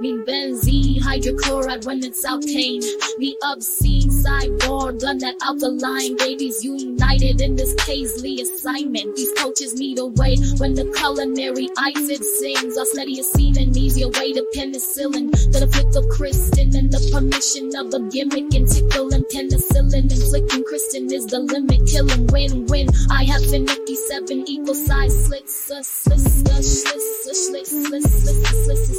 Me benzene, hydrochloride when it's alkane. Me obscene, cyborg, gun that out the line. Babies united in this Paisley assignment. These coaches need a way when the culinary it sings. Osmediacine and easier way to penicillin. The flick of Kristen and the permission of a gimmick and tickle and penicillin. Inflicting is the limit. Killing win win. I have finicky seven equal size slits. Uh, slits, uh, uh,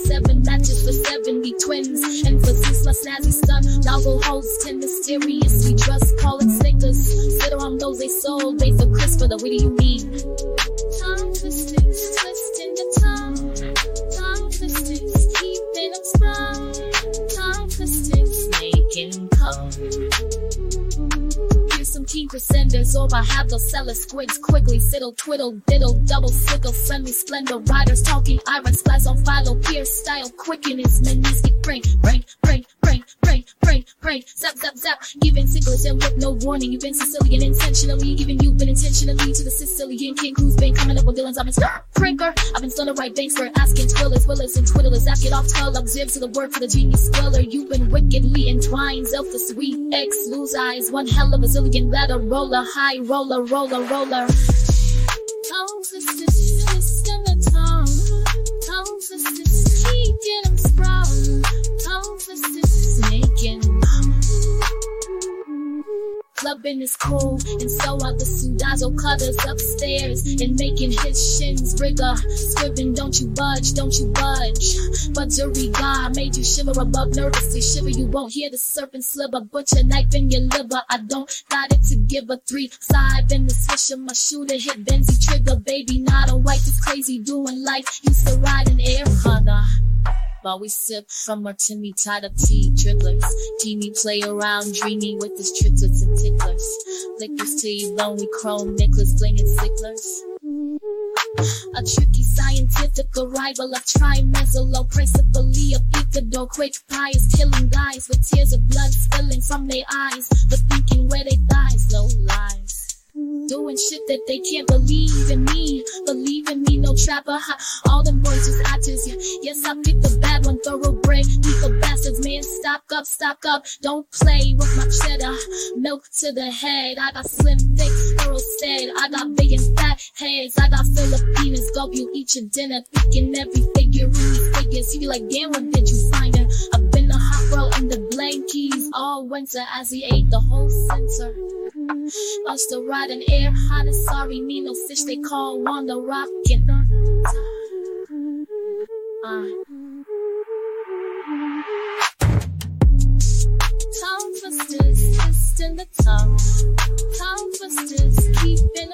seven matches for 70 twins. Emphasis, my snazzy son. Novel hosts ten mysteriously trust. Call it Snickers. Sit on those they sold. They for crisp, but what do? Tongue twisting, twisting the tongue. Tongue twisting, keeping them sprung. Tongue twisting, making come. Here's some key percenters, or I have those seller squids quickly. Siddle, twiddle, diddle, double sickle, friendly splendor. Riders talking, iron splice on philo, pierce style, quicken his brain, brain, brain, brain, zap, zap. Giving signals and with no warning. You've been Sicilian intentionally, even you've been intentionally to the Sicilian king who's been coming up with villains. I've been pranker. I've been stunning right banks for asking twillers, willers, and twiddlers. Ask it off, tell zib to the word for the genius twiller. You've been wickedly entwined, self the sweet X, lose eyes. One hell of a zillion ladder roller, high roller, roller, roller. Tongue sisters, keep them sprung. Clubbing is cool, and so are the Sudazo cutters upstairs and making his shins rigger. Scribbing, don't you budge, don't you budge. But jury God made you shiver above nervously. Shiver, you won't hear the serpent sliver. Butcher knife in your liver. I don't got it to give a three. Side in the swisher, my shooter hit Benzie trigger. Baby, not a white, is crazy doing life. Used to ride an air hunter. While we sip from our Timmy tied up tea dribblers. Teeny play around, dreamy with his triplets and ticklers. Liquors to you lonely chrome necklace, blinging sticklers. A tricky scientific arrival of trimezolo, principally of Icado. Quick pies, killing guys with tears of blood spilling from their eyes. But thinking where they dies, low lies. Doing shit that they can't believe in me. Believe no trapper. Ha. All them boys just actors. Yeah. Yes, I picked the bad one, thoroughbred. Lethal bastards, man. Stock up, stock up. Don't play with my cheddar. Milk to the head. I got slim, thick, thorough stead. I got big and fat heads. I got Filipinas. Gulp you eat your dinner. Picking every figure in these figures. You be like, damn, what did you find her? I've been a hot girl in the blankies all winter as he ate the whole center. Lost the ride in air, hot and sorry, me no fish they call Wanda rockin'. Tongue twisters, twist in the tongue. Tongue twisters, keeping